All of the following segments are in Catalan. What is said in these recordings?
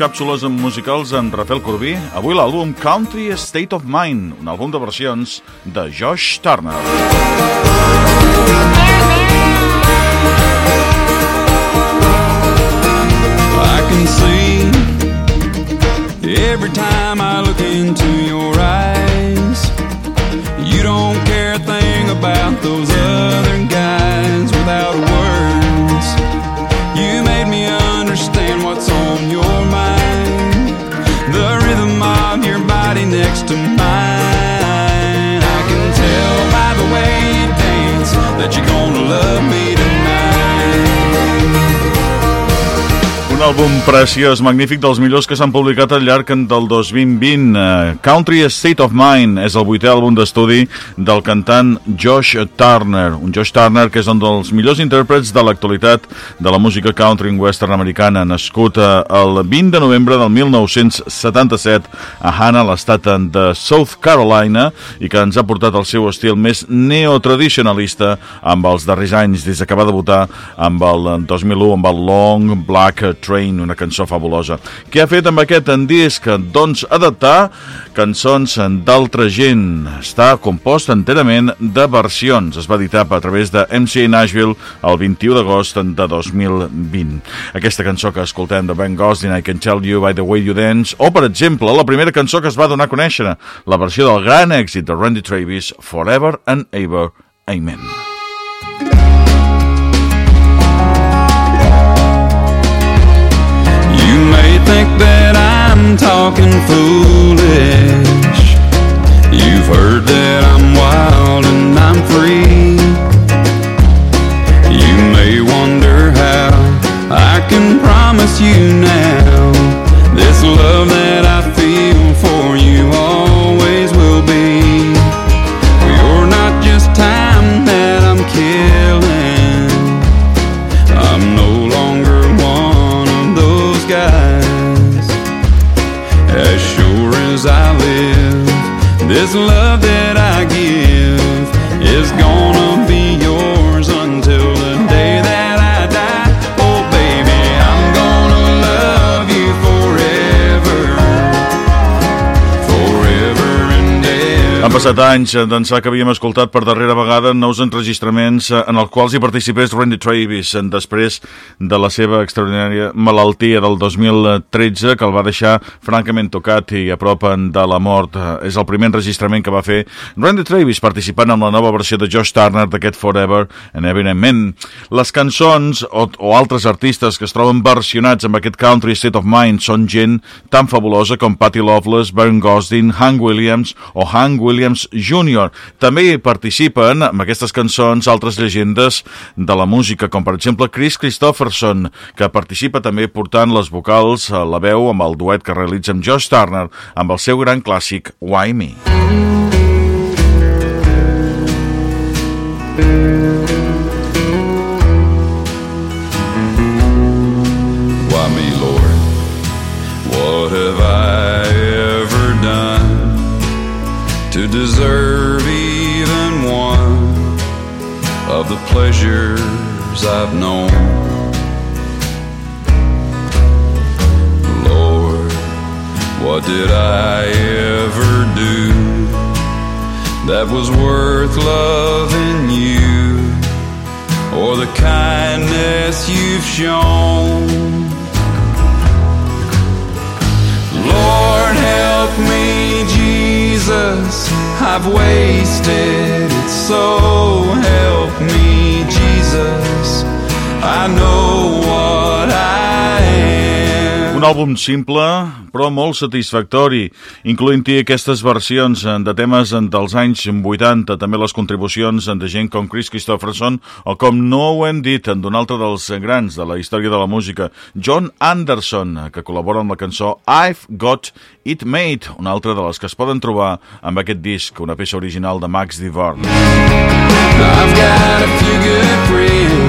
càpsules musicals amb Rafael Corbí. Avui l'àlbum Country State of Mind, un àlbum de versions de Josh Turner. Àlbum preciós, magnífic, dels millors que s'han publicat al llarg del 2020. Uh, Country State of Mind és el vuitè àlbum d'estudi del cantant Josh Turner. Un Josh Turner que és un dels millors intèrprets de l'actualitat de la música country western americana, nascut uh, el 20 de novembre del 1977 a Hannah, l'estat de South Carolina, i que ens ha portat el seu estil més neotradicionalista amb els darrers anys, des que va debutar amb el 2001 amb el Long Black Train, una cançó fabulosa. Què ha fet amb aquest en disc? Doncs adaptar cançons d'altra gent. Està compost enterament de versions. Es va editar a través de MCA Nashville el 21 d'agost de 2020. Aquesta cançó que escoltem de Ben Gosdin, I Can Tell You By The Way You Dance, o, per exemple, la primera cançó que es va donar a conèixer, la versió del gran èxit de Randy Travis, Forever and Ever, Amen. Foolish. You've heard that I'm wild and I'm free. You may wonder how I can promise you now this love that I feel love. Passat anys d'ençà que havíem escoltat per darrera vegada nous enregistraments eh, en els quals hi participés Randy Travis eh, després de la seva extraordinària malaltia del 2013 que el va deixar francament tocat i a prop de la mort. Eh, És el primer enregistrament que va fer Randy Travis participant amb la nova versió de Josh Turner d'aquest Forever and Evidentment. Les cançons o, o altres artistes que es troben versionats amb aquest Country State of Mind són gent tan fabulosa com Patti Loveless, Bern Gosdin, Hank Williams o Hank Williams Jr. També hi participen amb aquestes cançons altres llegendes de la música, com per exemple Chris Christopherson, que participa també portant les vocals a la veu amb el duet que realitza amb Josh Turner amb el seu gran clàssic Why Me. Why deserve even one of the pleasures I've known? Lord, what did I ever do that was worth loving you? or the kindness you've shown. I've wasted it, so help me, Jesus. I know Un àlbum simple, però molt satisfactori, incloent-hi aquestes versions de temes dels anys 80, també les contribucions de gent com Chris Christopherson o com no ho hem dit, d'un altre dels grans de la història de la música, John Anderson, que col·labora amb la cançó I've Got It Made, una altra de les que es poden trobar amb aquest disc, una peça original de Max Divort. I've got a few good friends,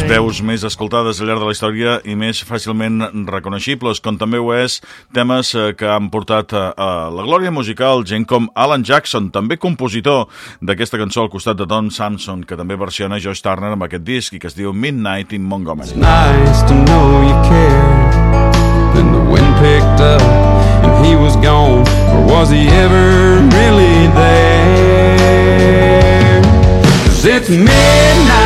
les veus més escoltades al llarg de la història i més fàcilment reconeixibles, com també ho és temes eh, que han portat a, a la glòria musical gent com Alan Jackson, també compositor d'aquesta cançó al costat de Don Samson, que també versiona Josh Turner amb aquest disc i que es diu Midnight in Montgomery. It's nice to know you care. Then the wind picked up and he was gone. Or was he ever really there? Cause it's midnight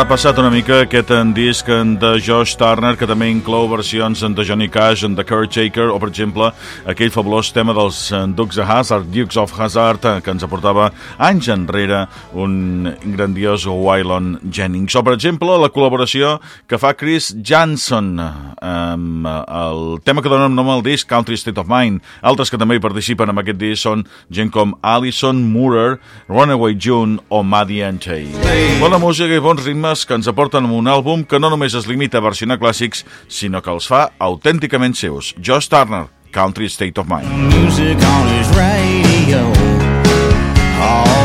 repassat una mica aquest en disc de Josh Turner, que també inclou versions de Johnny Cash, de Kurt Shaker, o, per exemple, aquell fabulós tema dels eh, Dukes of Hazzard, Dukes of Hazzard, eh, que ens aportava anys enrere un grandiós Waylon Jennings. O, per exemple, la col·laboració que fa Chris Janson amb el tema que dona nom al disc, Country State of Mind. Altres que també hi participen en aquest disc són gent com Alison Moorer, Runaway June o Maddie Antey. Bona música i bons ritmes bones que ens aporten un àlbum que no només es limita a versionar clàssics, sinó que els fa autènticament seus. Josh Turner, Country State of Mind. Music on his radio. all